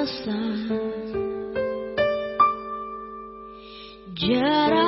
rasa. Jarak